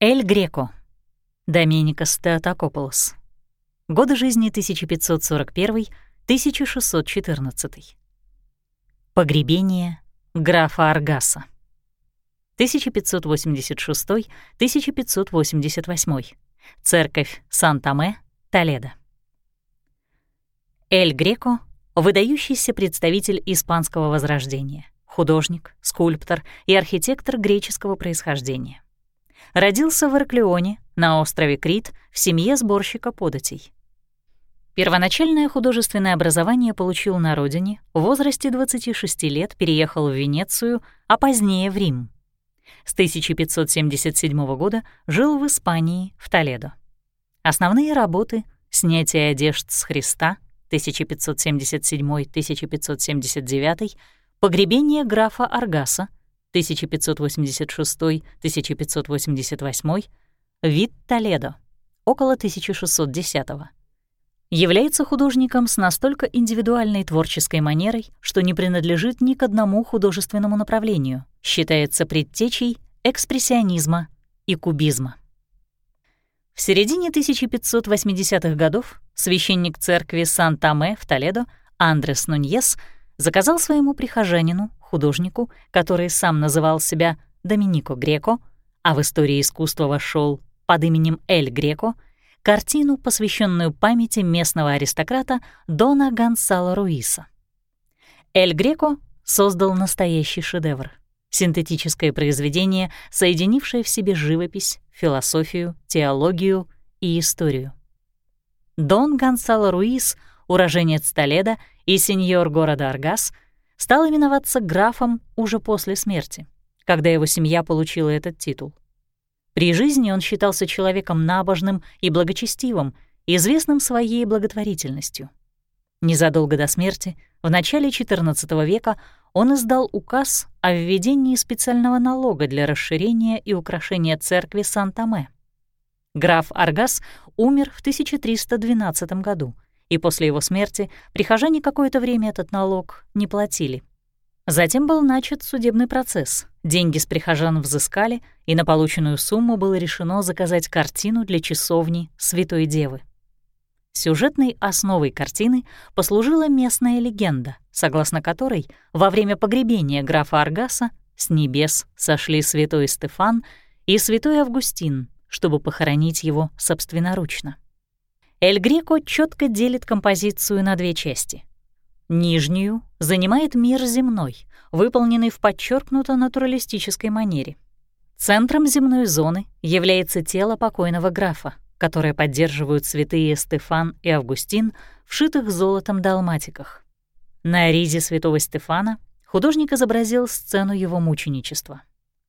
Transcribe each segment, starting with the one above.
Эль Греко. Доминикос Теотокополос. Годы жизни 1541-1614. Погребение графа Аргаса. 1586-1588. Церковь Сан-Томе, Толедо. Эль Греко — выдающийся представитель испанского возрождения, художник, скульптор и архитектор греческого происхождения. Родился в Ираклионе, на острове Крит, в семье сборщика податей. Первоначальное художественное образование получил на родине, в возрасте 26 лет переехал в Венецию, а позднее в Рим. С 1577 года жил в Испании, в Толедо. Основные работы — снятие одежд с Христа, 1577-1579, погребение графа Аргаса, 1586-1588, вид Толедо, около 1610 -го. Является художником с настолько индивидуальной творческой манерой, что не принадлежит ни к одному художественному направлению, считается предтечей экспрессионизма и кубизма. В середине 1580-х годов священник церкви Сан-Томе в Толедо Андрес Нуньес заказал своему прихожанину художнику, который сам называл себя Доминико Греко, а в истории искусства вошел под именем Эль Греко, картину, посвященную памяти местного аристократа Дона Гонсало Руиса. Эль Греко создал настоящий шедевр — синтетическое произведение, соединившее в себе живопись, философию, теологию и историю. Дон Гонсало Руис, уроженец Толедо и сеньор города Аргас — стал именоваться графом уже после смерти, когда его семья получила этот титул. При жизни он считался человеком набожным и благочестивым, известным своей благотворительностью. Незадолго до смерти, в начале XIV века, он издал указ о введении специального налога для расширения и украшения церкви Сан-Томе. Граф Аргас умер в 1312 году — и после его смерти прихожане какое-то время этот налог не платили. Затем был начат судебный процесс. Деньги с прихожан взыскали, и на полученную сумму было решено заказать картину для часовни Святой Девы. Сюжетной основой картины послужила местная легенда, согласно которой во время погребения графа Аргаса с небес сошли святой Стефан и святой Августин, чтобы похоронить его собственноручно. Эль Греко четко делит композицию на две части. Нижнюю занимает мир земной, выполненный в подчеркнуто натуралистической манере. Центром земной зоны является тело покойного графа, которое поддерживают святые Стефан и Августин в шитых золотом далматиках. На ризе святого Стефана художник изобразил сцену его мученичества.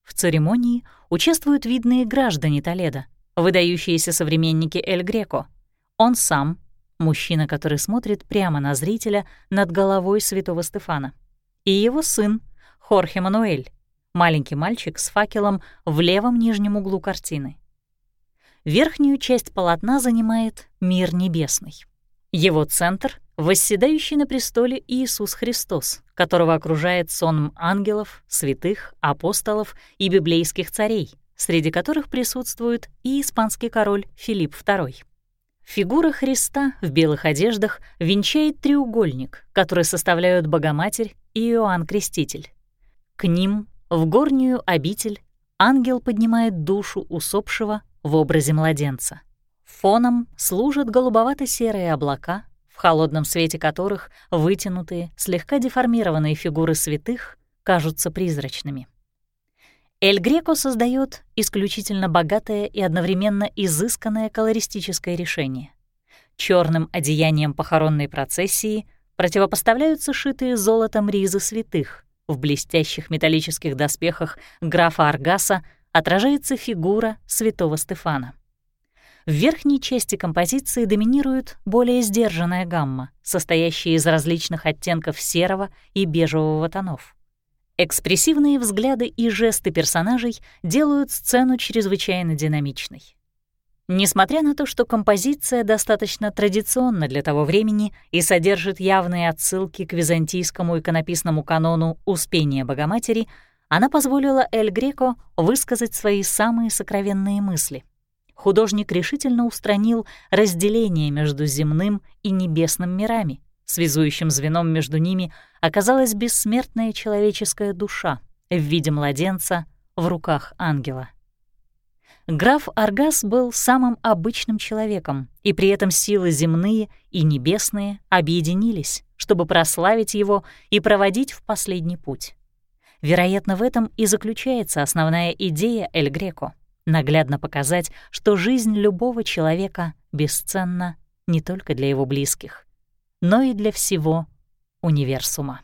В церемонии участвуют видные граждане Толеда, выдающиеся современники Эль Греко — он сам — мужчина, который смотрит прямо на зрителя над головой святого Стефана. И его сын — Хорхе Мануэль, маленький мальчик с факелом в левом нижнем углу картины. Верхнюю часть полотна занимает мир небесный. Его центр — восседающий на престоле Иисус Христос, которого окружает сон ангелов, святых, апостолов и библейских царей, среди которых присутствует и испанский король Филипп II. Фигура Христа в белых одеждах венчает треугольник, который составляют Богоматерь и Иоанн Креститель. К ним, в горнюю обитель, ангел поднимает душу усопшего в образе младенца. Фоном служат голубовато-серые облака, в холодном свете которых вытянутые, слегка деформированные фигуры святых кажутся призрачными. Эль Греко создает исключительно богатое и одновременно изысканное колористическое решение. Черным одеянием похоронной процессии противопоставляются шитые золотом ризы святых. В блестящих металлических доспехах графа Аргаса отражается фигура святого Стефана. В верхней части композиции доминирует более сдержанная гамма, состоящая из различных оттенков серого и бежевого тонов. Экспрессивные взгляды и жесты персонажей делают сцену чрезвычайно динамичной. Несмотря на то, что композиция достаточно традиционна для того времени и содержит явные отсылки к византийскому иконописному канону «Успения Богоматери», Она позволила Эль Греко высказать свои самые сокровенные мысли. Художник решительно устранил разделение между земным и небесным мирами. Связующим звеном между ними оказалась бессмертная человеческая душа в виде младенца в руках ангела. Граф Аргас был самым обычным человеком, и при этом силы земные и небесные объединились, чтобы прославить его и проводить в последний путь. Вероятно, в этом и заключается основная идея Эль Греко — наглядно показать, что жизнь любого человека бесценна не только для его близких, но и для всего универсума.